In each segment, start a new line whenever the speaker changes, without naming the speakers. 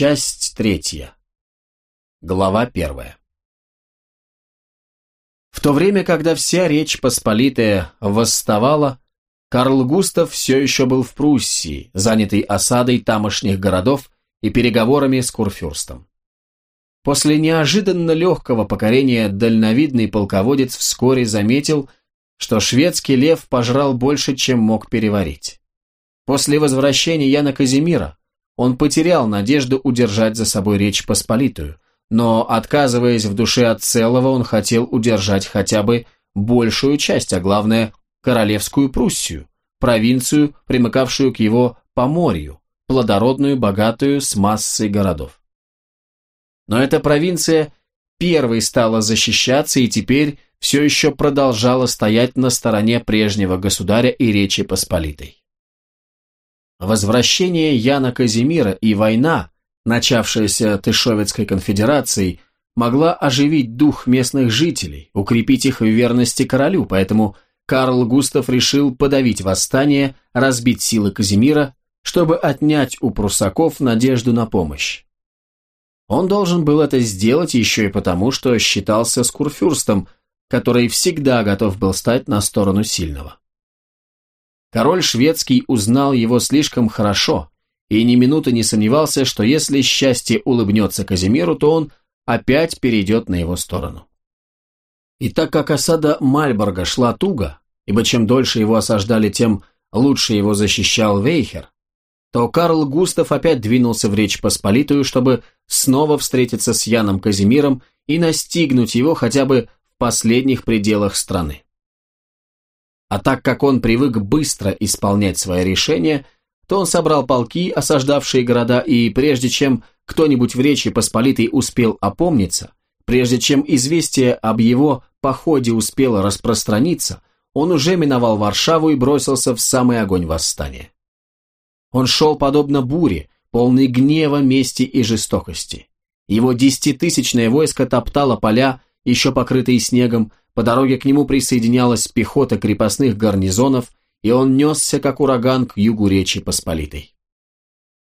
Часть третья. Глава первая. В то время, когда вся Речь Посполитая восставала, Карл Густав все еще был в Пруссии, занятый осадой тамошних городов и переговорами с Курфюрстом. После неожиданно легкого покорения дальновидный полководец вскоре заметил, что шведский лев пожрал больше, чем мог переварить. После возвращения Яна Казимира он потерял надежду удержать за собой Речь Посполитую, но, отказываясь в душе от целого, он хотел удержать хотя бы большую часть, а главное, Королевскую Пруссию, провинцию, примыкавшую к его Поморью, плодородную, богатую, с массой городов. Но эта провинция первой стала защищаться и теперь все еще продолжала стоять на стороне прежнего государя и Речи Посполитой. Возвращение Яна Казимира и война, начавшаяся Тышовецкой конфедерацией, могла оживить дух местных жителей, укрепить их в верности королю, поэтому Карл Густав решил подавить восстание, разбить силы Казимира, чтобы отнять у прусаков надежду на помощь. Он должен был это сделать еще и потому, что считался Курфюрстом, который всегда готов был стать на сторону сильного. Король шведский узнал его слишком хорошо и ни минуты не сомневался, что если счастье улыбнется Казимиру, то он опять перейдет на его сторону. И так как осада Мальборга шла туго, ибо чем дольше его осаждали, тем лучше его защищал Вейхер, то Карл Густав опять двинулся в Речь Посполитую, чтобы снова встретиться с Яном Казимиром и настигнуть его хотя бы в последних пределах страны. А так как он привык быстро исполнять свои решения, то он собрал полки, осаждавшие города, и прежде чем кто-нибудь в Речи Посполитой успел опомниться, прежде чем известие об его походе успело распространиться, он уже миновал Варшаву и бросился в самый огонь восстания. Он шел подобно буре, полный гнева, мести и жестокости. Его десятитысячное войско топтало поля, еще покрытые снегом, по дороге к нему присоединялась пехота крепостных гарнизонов, и он несся, как ураган, к югу Речи Посполитой.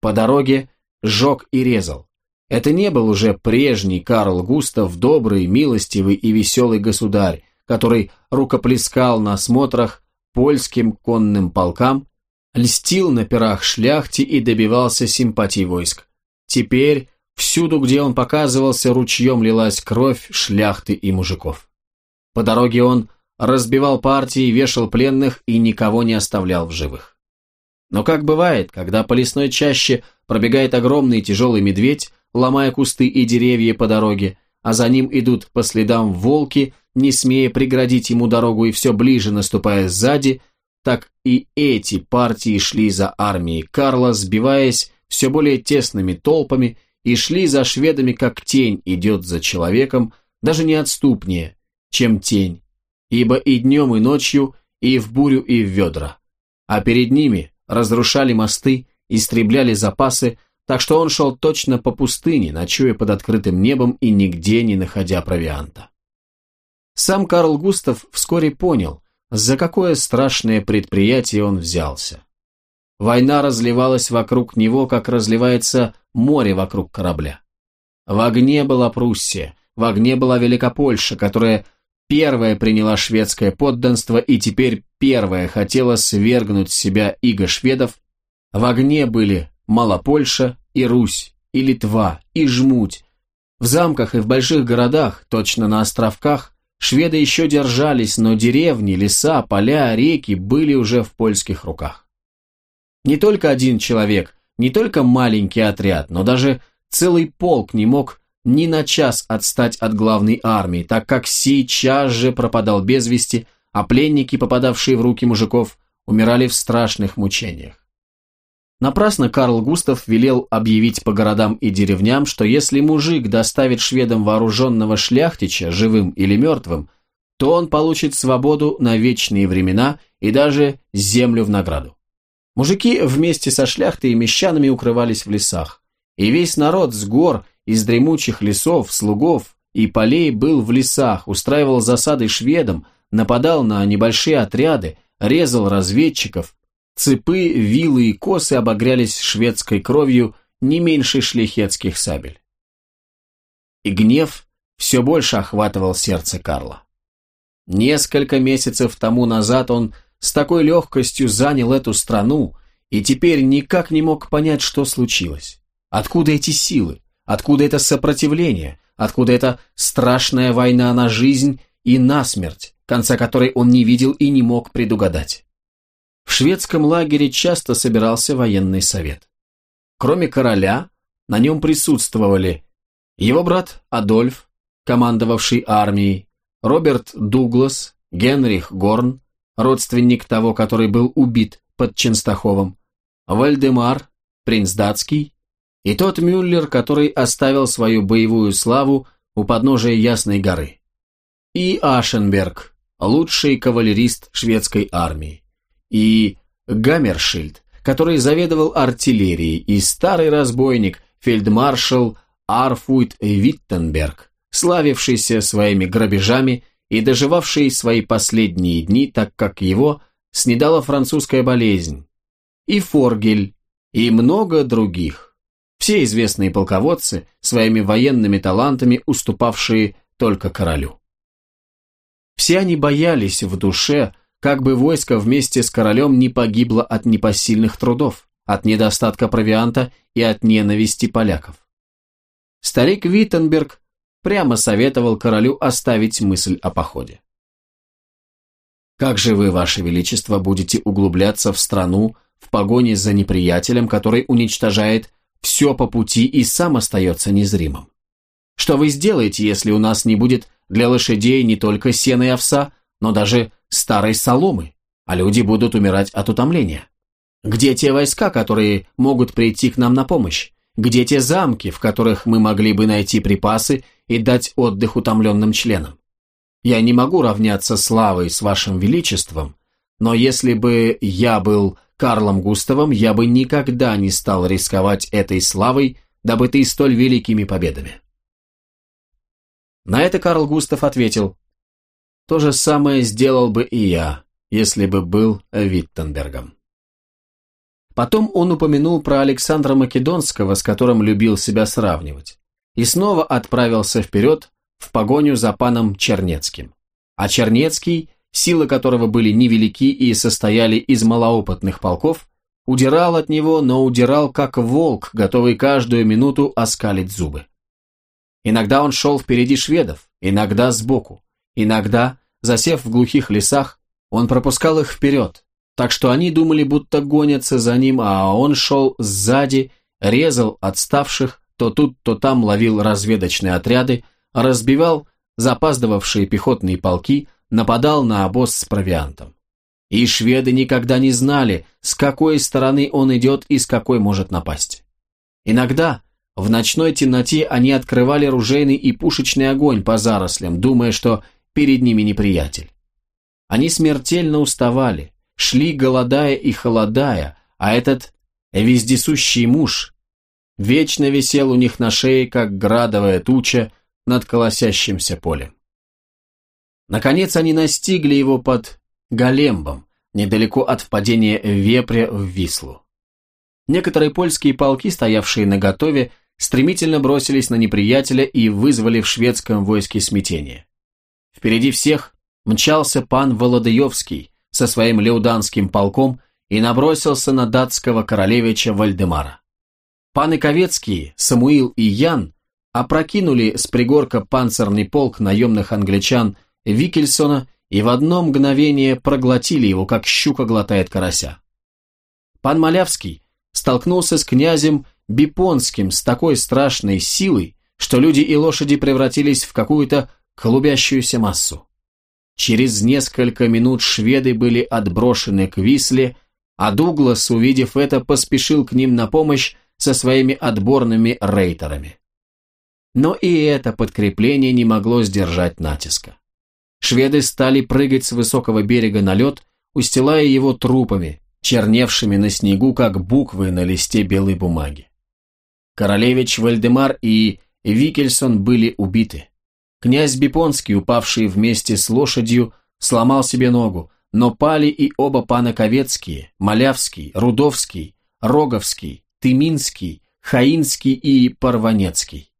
По дороге жег и резал. Это не был уже прежний Карл Густав, добрый, милостивый и веселый государь, который рукоплескал на смотрах польским конным полкам, льстил на пирах шляхте и добивался симпатий войск. Теперь всюду, где он показывался, ручьем лилась кровь шляхты и мужиков. По дороге он разбивал партии, вешал пленных и никого не оставлял в живых. Но как бывает, когда по лесной чаще пробегает огромный тяжелый медведь, ломая кусты и деревья по дороге, а за ним идут по следам волки, не смея преградить ему дорогу и все ближе наступая сзади, так и эти партии шли за армией Карла, сбиваясь все более тесными толпами и шли за шведами, как тень идет за человеком, даже неотступнее, чем тень, ибо и днем, и ночью, и в бурю, и в ведра. А перед ними разрушали мосты, истребляли запасы, так что он шел точно по пустыне, ночуя под открытым небом и нигде не находя провианта. Сам Карл Густав вскоре понял, за какое страшное предприятие он взялся. Война разливалась вокруг него, как разливается море вокруг корабля. В огне была Пруссия, в огне была Великопольша, которая первая приняла шведское подданство и теперь первая хотела свергнуть с себя иго шведов, в огне были Малопольша и Русь, и Литва, и Жмуть. В замках и в больших городах, точно на островках, шведы еще держались, но деревни, леса, поля, реки были уже в польских руках. Не только один человек, не только маленький отряд, но даже целый полк не мог ни на час отстать от главной армии, так как сейчас же пропадал без вести, а пленники, попадавшие в руки мужиков, умирали в страшных мучениях. Напрасно Карл Густав велел объявить по городам и деревням, что если мужик доставит шведам вооруженного шляхтича, живым или мертвым, то он получит свободу на вечные времена и даже землю в награду. Мужики вместе со шляхтой и мещанами укрывались в лесах, и весь народ с гор из дремучих лесов, слугов и полей был в лесах, устраивал засады шведам, нападал на небольшие отряды, резал разведчиков. Цепы, вилы и косы обогрялись шведской кровью, не меньше шлихетских сабель. И гнев все больше охватывал сердце Карла. Несколько месяцев тому назад он с такой легкостью занял эту страну и теперь никак не мог понять, что случилось. Откуда эти силы? Откуда это сопротивление? Откуда эта страшная война на жизнь и на смерть, конца которой он не видел и не мог предугадать? В шведском лагере часто собирался военный совет. Кроме короля, на нем присутствовали его брат Адольф, командовавший армией, Роберт Дуглас, Генрих Горн, родственник того, который был убит под Ченстаховым, Вальдемар, принц датский, и тот Мюллер, который оставил свою боевую славу у подножия Ясной горы, и Ашенберг, лучший кавалерист шведской армии, и Гаммершильд, который заведовал артиллерией, и старый разбойник, фельдмаршал Арфуйт Виттенберг, славившийся своими грабежами и доживавший свои последние дни, так как его снедала французская болезнь, и Форгель, и много других. Все известные полководцы, своими военными талантами уступавшие только королю. Все они боялись в душе, как бы войско вместе с королем не погибло от непосильных трудов, от недостатка провианта и от ненависти поляков. Старик Виттенберг прямо советовал королю оставить мысль о походе. «Как же вы, ваше величество, будете углубляться в страну в погоне за неприятелем, который уничтожает все по пути и сам остается незримым? Что вы сделаете, если у нас не будет для лошадей не только сена и овса, но даже старой соломы, а люди будут умирать от утомления. Где те войска, которые могут прийти к нам на помощь? Где те замки, в которых мы могли бы найти припасы и дать отдых утомленным членам? Я не могу равняться славой с вашим величеством, но если бы я был Карлом Густавом, я бы никогда не стал рисковать этой славой, добытой столь великими победами. На это Карл Густав ответил, то же самое сделал бы и я, если бы был Виттенбергом. Потом он упомянул про Александра Македонского, с которым любил себя сравнивать, и снова отправился вперед в погоню за паном Чернецким. А Чернецкий, силы которого были невелики и состояли из малоопытных полков, удирал от него, но удирал как волк, готовый каждую минуту оскалить зубы. Иногда он шел впереди шведов, иногда сбоку, Иногда, засев в глухих лесах, он пропускал их вперед, так что они думали, будто гонятся за ним, а он шел сзади, резал отставших, то тут, то там ловил разведочные отряды, разбивал запаздывавшие пехотные полки, нападал на обоз с провиантом. И шведы никогда не знали, с какой стороны он идет и с какой может напасть. Иногда, в ночной темноте, они открывали ружейный и пушечный огонь по зарослям, думая, что перед ними неприятель. Они смертельно уставали, шли голодая и холодая, а этот вездесущий муж вечно висел у них на шее, как градовая туча над колосящимся полем. Наконец они настигли его под Галембом, недалеко от впадения Вепря в Вислу. Некоторые польские полки, стоявшие наготове, стремительно бросились на неприятеля и вызвали в шведском войске смятение. Впереди всех мчался пан Володаевский со своим леуданским полком и набросился на датского королевича Вальдемара. Паны Ковецкие, Самуил и Ян опрокинули с пригорка панцирный полк наемных англичан Викельсона и в одно мгновение проглотили его, как щука глотает карася. Пан Малявский столкнулся с князем Бипонским с такой страшной силой, что люди и лошади превратились в какую-то клубящуюся массу. Через несколько минут шведы были отброшены к Висле, а Дуглас, увидев это, поспешил к ним на помощь со своими отборными рейтерами. Но и это подкрепление не могло сдержать натиска. Шведы стали прыгать с высокого берега на лед, устилая его трупами, черневшими на снегу, как буквы на листе белой бумаги. Королевич Вальдемар и Викельсон были убиты. Князь Бипонский, упавший вместе с лошадью, сломал себе ногу, но пали и оба пана Ковецкие, Малявский, Рудовский, Роговский, Тыминский, Хаинский и Парванецкий.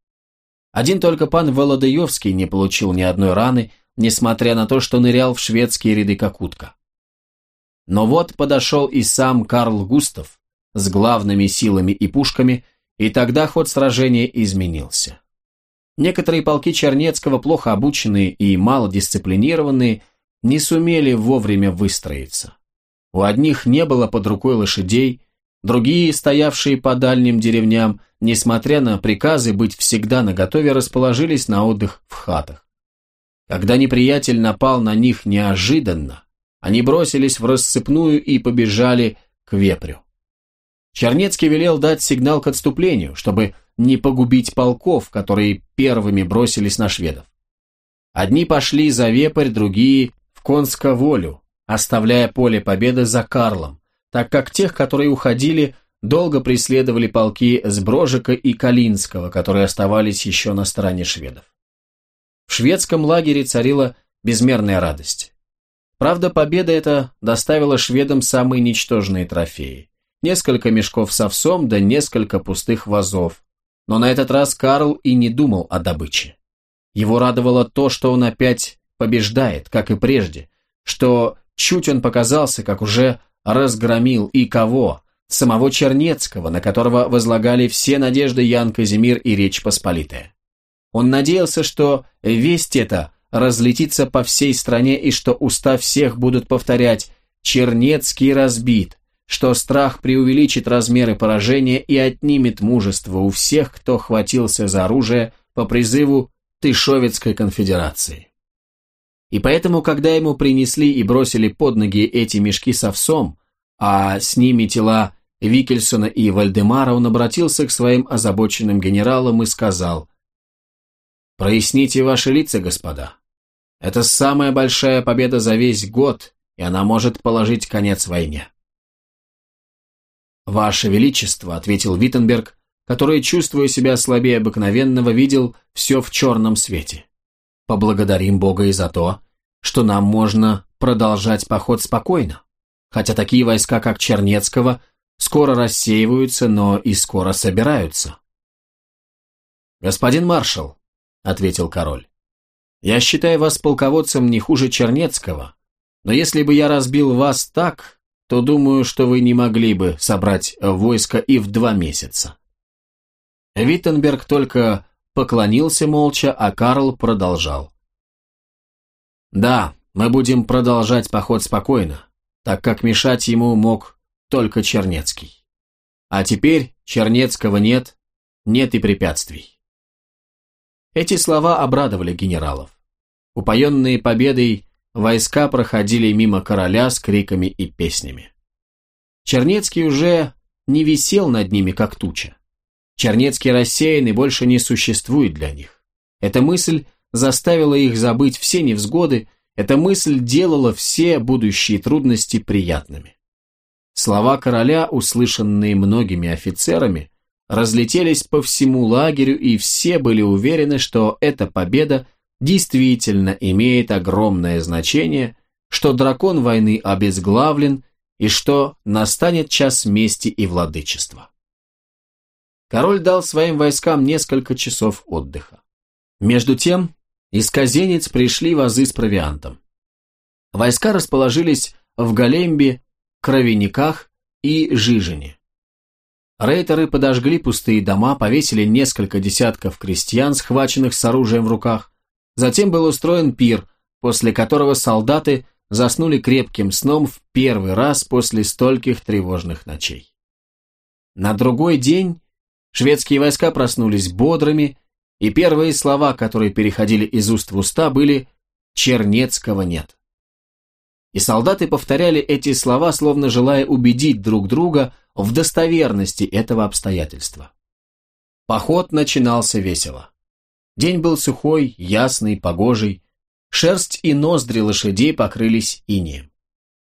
Один только пан Володаевский не получил ни одной раны, несмотря на то, что нырял в шведские ряды как утка. Но вот подошел и сам Карл Густав с главными силами и пушками, и тогда ход сражения изменился. Некоторые полки Чернецкого, плохо обученные и мало дисциплинированные, не сумели вовремя выстроиться. У одних не было под рукой лошадей, другие, стоявшие по дальним деревням, несмотря на приказы быть всегда наготове, расположились на отдых в хатах. Когда неприятель напал на них неожиданно, они бросились в рассыпную и побежали к вепрю. Чернецкий велел дать сигнал к отступлению, чтобы не погубить полков, которые первыми бросились на шведов. Одни пошли за вепрь, другие в консковолю, оставляя поле победы за Карлом, так как тех, которые уходили, долго преследовали полки Сброжика и Калинского, которые оставались еще на стороне шведов. В шведском лагере царила безмерная радость. Правда, победа эта доставила шведам самые ничтожные трофеи. Несколько мешков с овсом, да несколько пустых вазов. Но на этот раз Карл и не думал о добыче. Его радовало то, что он опять побеждает, как и прежде, что чуть он показался, как уже разгромил и кого, самого Чернецкого, на которого возлагали все надежды Ян Казимир и Речь Посполитая. Он надеялся, что весть эта разлетится по всей стране и что уста всех будут повторять «Чернецкий разбит», что страх преувеличит размеры поражения и отнимет мужество у всех, кто хватился за оружие по призыву Тышовецкой конфедерации. И поэтому, когда ему принесли и бросили под ноги эти мешки с овсом, а с ними тела Викельсона и Вальдемара, он обратился к своим озабоченным генералам и сказал «Проясните ваши лица, господа. Это самая большая победа за весь год, и она может положить конец войне». «Ваше Величество», — ответил Виттенберг, который, чувствуя себя слабее обыкновенного, видел все в черном свете. «Поблагодарим Бога и за то, что нам можно продолжать поход спокойно, хотя такие войска, как Чернецкого, скоро рассеиваются, но и скоро собираются». «Господин маршал», — ответил король, — «я считаю вас полководцем не хуже Чернецкого, но если бы я разбил вас так, то думаю, что вы не могли бы собрать войско и в два месяца. Виттенберг только поклонился молча, а Карл продолжал. Да, мы будем продолжать поход спокойно, так как мешать ему мог только Чернецкий. А теперь Чернецкого нет, нет и препятствий. Эти слова обрадовали генералов. Упоенные победой, войска проходили мимо короля с криками и песнями. Чернецкий уже не висел над ними, как туча. Чернецкий рассеян и больше не существует для них. Эта мысль заставила их забыть все невзгоды, эта мысль делала все будущие трудности приятными. Слова короля, услышанные многими офицерами, разлетелись по всему лагерю, и все были уверены, что эта победа действительно имеет огромное значение, что дракон войны обезглавлен и что настанет час мести и владычества. Король дал своим войскам несколько часов отдыха. Между тем, из казенец пришли вазы с провиантом. Войска расположились в Галембе, Кровяниках и Жижине. Рейтеры подожгли пустые дома, повесили несколько десятков крестьян, схваченных с оружием в руках, Затем был устроен пир, после которого солдаты заснули крепким сном в первый раз после стольких тревожных ночей. На другой день шведские войска проснулись бодрыми, и первые слова, которые переходили из уст в уста, были «Чернецкого нет». И солдаты повторяли эти слова, словно желая убедить друг друга в достоверности этого обстоятельства. Поход начинался весело. День был сухой, ясный, погожий. Шерсть и ноздри лошадей покрылись инеем.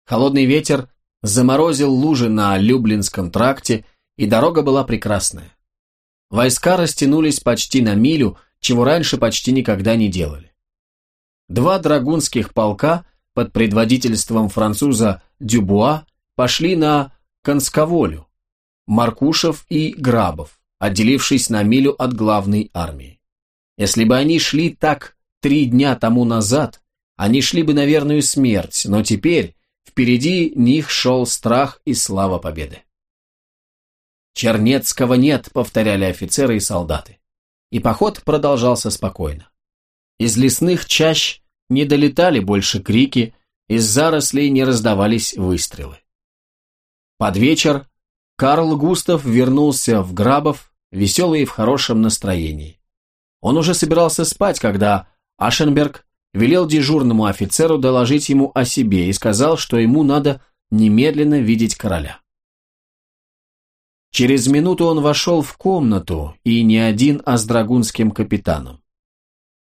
Холодный ветер заморозил лужи на Люблинском тракте, и дорога была прекрасная. Войска растянулись почти на милю, чего раньше почти никогда не делали. Два драгунских полка под предводительством француза Дюбуа пошли на Консковолю, Маркушев и Грабов, отделившись на милю от главной армии. Если бы они шли так три дня тому назад, они шли бы на верную смерть, но теперь впереди них шел страх и слава победы. «Чернецкого нет», — повторяли офицеры и солдаты. И поход продолжался спокойно. Из лесных чащ не долетали больше крики, из зарослей не раздавались выстрелы. Под вечер Карл Густав вернулся в Грабов, веселый и в хорошем настроении. Он уже собирался спать, когда Ашенберг велел дежурному офицеру доложить ему о себе и сказал, что ему надо немедленно видеть короля. Через минуту он вошел в комнату, и не один, а с драгунским капитаном.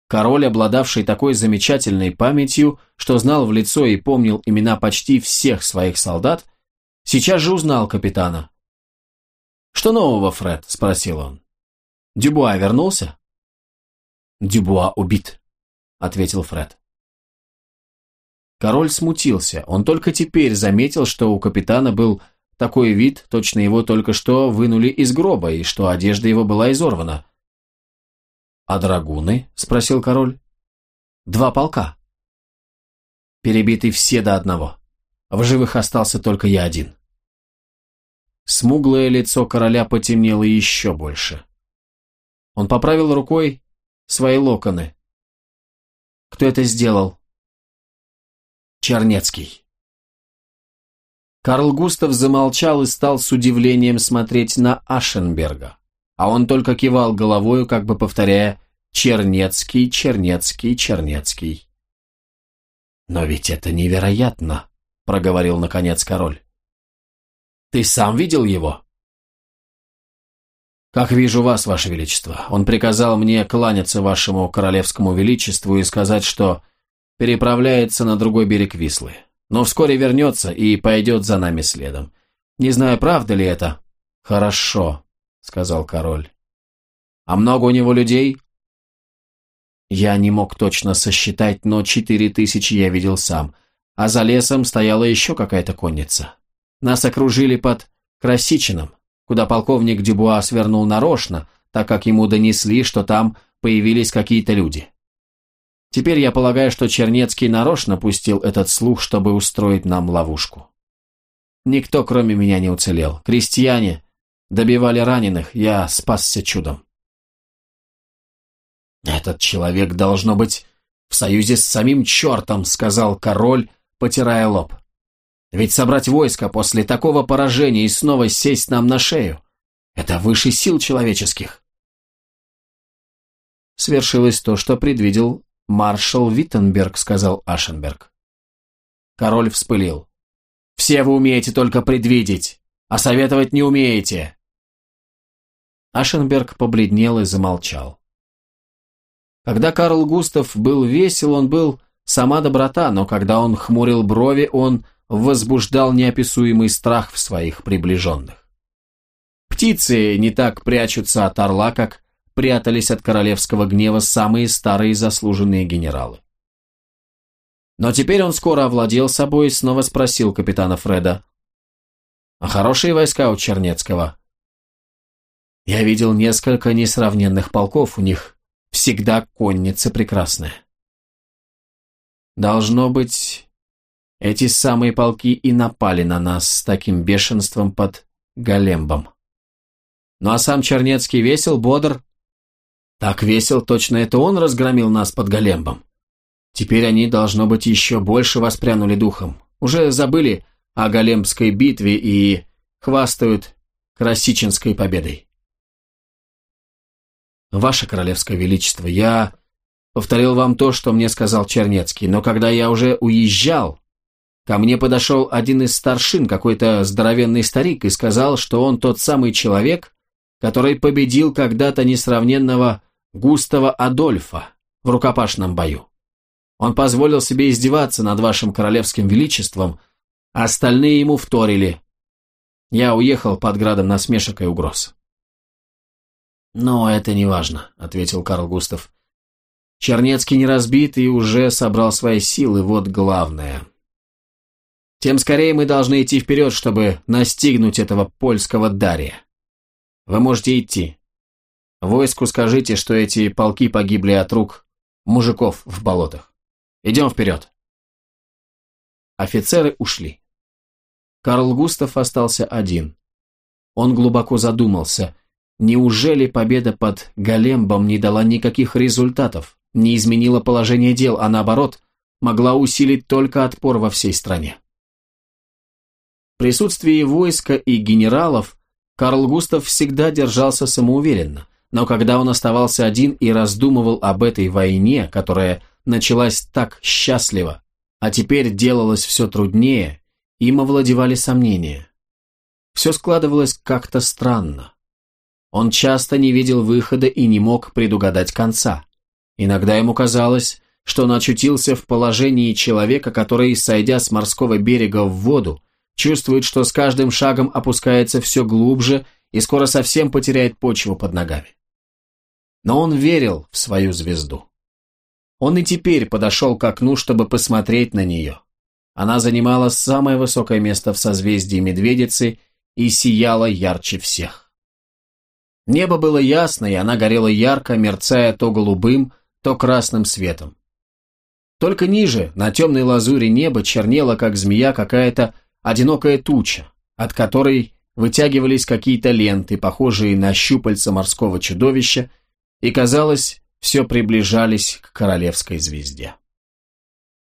Король, обладавший такой замечательной памятью, что знал в лицо и помнил имена почти всех своих солдат, сейчас же узнал капитана. «Что нового, Фред?» – спросил он. «Дюбуа вернулся?» «Дюбуа убит», – ответил Фред. Король смутился. Он только теперь заметил, что у капитана был такой вид, точно его только что вынули из гроба, и что одежда его была изорвана. «А драгуны?» – спросил король. «Два полка». Перебиты все до одного. В живых остался только я один. Смуглое лицо короля потемнело еще больше. Он поправил рукой свои локоны. «Кто это сделал?» «Чернецкий». Карл Густав замолчал и стал с удивлением смотреть на Ашенберга а он только кивал головою, как бы повторяя «Чернецкий, Чернецкий, Чернецкий». «Но ведь это невероятно», — проговорил наконец король. «Ты сам видел его?» «Как вижу вас, ваше величество. Он приказал мне кланяться вашему королевскому величеству и сказать, что переправляется на другой берег Вислы, но вскоре вернется и пойдет за нами следом. Не знаю, правда ли это?» «Хорошо», сказал король. «А много у него людей?» Я не мог точно сосчитать, но четыре тысячи я видел сам, а за лесом стояла еще какая-то конница. Нас окружили под Красичином, куда полковник Дюбуа свернул нарочно, так как ему донесли, что там появились какие-то люди. Теперь я полагаю, что Чернецкий нарочно пустил этот слух, чтобы устроить нам ловушку. Никто, кроме меня, не уцелел. Крестьяне, Добивали раненых, я спасся чудом. «Этот человек, должно быть, в союзе с самим чертом», — сказал король, потирая лоб. «Ведь собрать войско после такого поражения и снова сесть нам на шею — это выше сил человеческих». Свершилось то, что предвидел маршал Виттенберг, сказал Ашенберг. Король вспылил. «Все вы умеете только предвидеть, а советовать не умеете. Ашенберг побледнел и замолчал. Когда Карл Густав был весел, он был сама доброта, но когда он хмурил брови, он возбуждал неописуемый страх в своих приближенных. Птицы не так прячутся от орла, как прятались от королевского гнева самые старые заслуженные генералы. Но теперь он скоро овладел собой и снова спросил капитана Фреда. «А хорошие войска у Чернецкого?» Я видел несколько несравненных полков, у них всегда конница прекрасная. Должно быть, эти самые полки и напали на нас с таким бешенством под Галембом. Ну а сам Чернецкий весел, бодр. Так весел, точно это он разгромил нас под Галембом. Теперь они, должно быть, еще больше воспрянули духом. Уже забыли о Галембской битве и хвастают Красичинской победой. «Ваше Королевское Величество, я повторил вам то, что мне сказал Чернецкий, но когда я уже уезжал, ко мне подошел один из старшин, какой-то здоровенный старик, и сказал, что он тот самый человек, который победил когда-то несравненного Густава Адольфа в рукопашном бою. Он позволил себе издеваться над вашим королевским величеством, а остальные ему вторили. Я уехал под градом насмешек и угроз. «Но это не важно», — ответил Карл Густав. «Чернецкий не разбит и уже собрал свои силы, вот главное. Тем скорее мы должны идти вперед, чтобы настигнуть этого польского Дария. Вы можете идти. Войску скажите, что эти полки погибли от рук мужиков в болотах. Идем вперед. Офицеры ушли. Карл Густав остался один. Он глубоко задумался. Неужели победа под Галембом не дала никаких результатов, не изменила положение дел, а наоборот, могла усилить только отпор во всей стране? В присутствии войска и генералов Карл Густав всегда держался самоуверенно, но когда он оставался один и раздумывал об этой войне, которая началась так счастливо, а теперь делалось все труднее, им овладевали сомнения. Все складывалось как-то странно. Он часто не видел выхода и не мог предугадать конца. Иногда ему казалось, что он очутился в положении человека, который, сойдя с морского берега в воду, чувствует, что с каждым шагом опускается все глубже и скоро совсем потеряет почву под ногами. Но он верил в свою звезду. Он и теперь подошел к окну, чтобы посмотреть на нее. Она занимала самое высокое место в созвездии Медведицы и сияла ярче всех. Небо было ясно, и она горела ярко, мерцая то голубым, то красным светом. Только ниже, на темной лазуре неба, чернела, как змея, какая-то одинокая туча, от которой вытягивались какие-то ленты, похожие на щупальца морского чудовища, и, казалось, все приближались к королевской звезде.